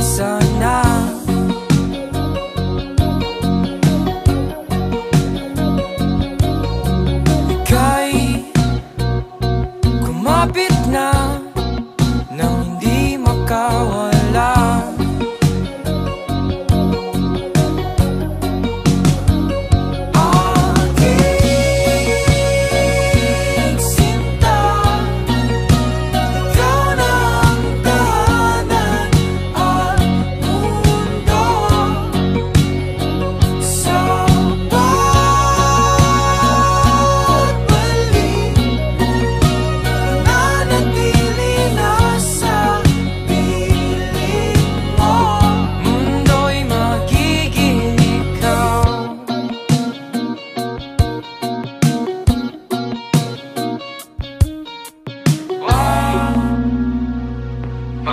sun.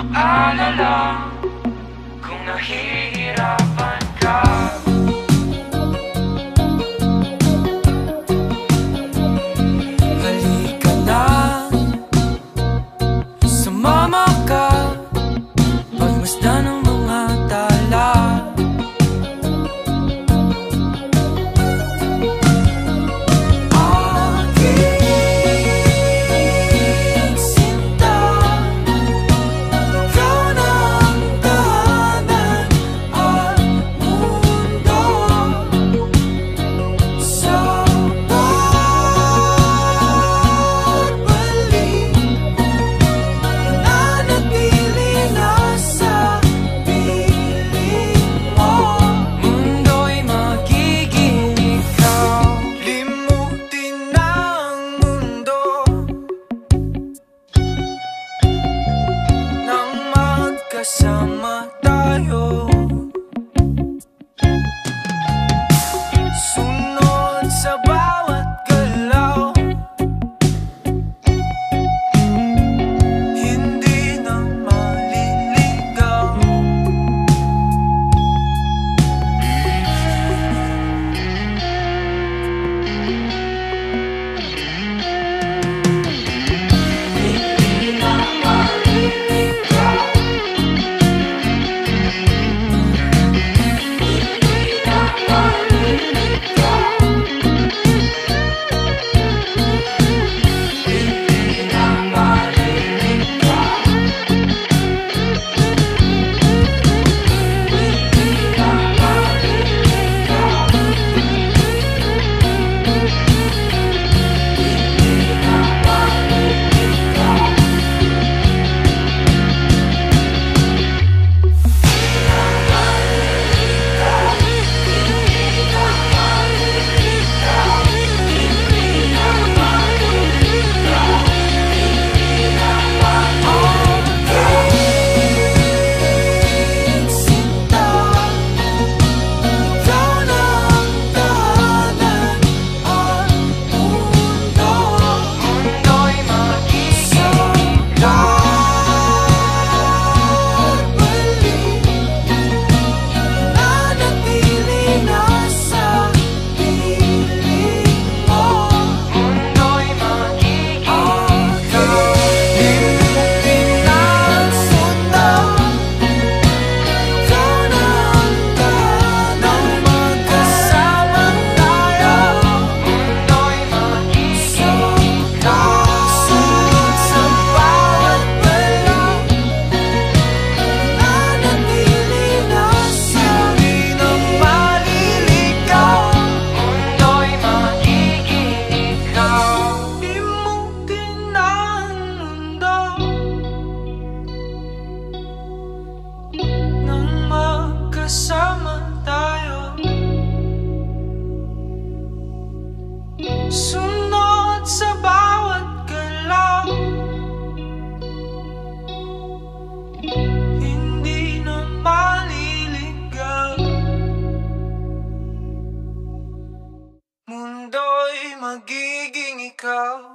mag-alala Kung nahihirapan ka Halika na. Sumama ka Pagmasdan ng mga Some. Sunod sa bawat galaw Hindi na maliligaw. Mundo'y magiging ikaw.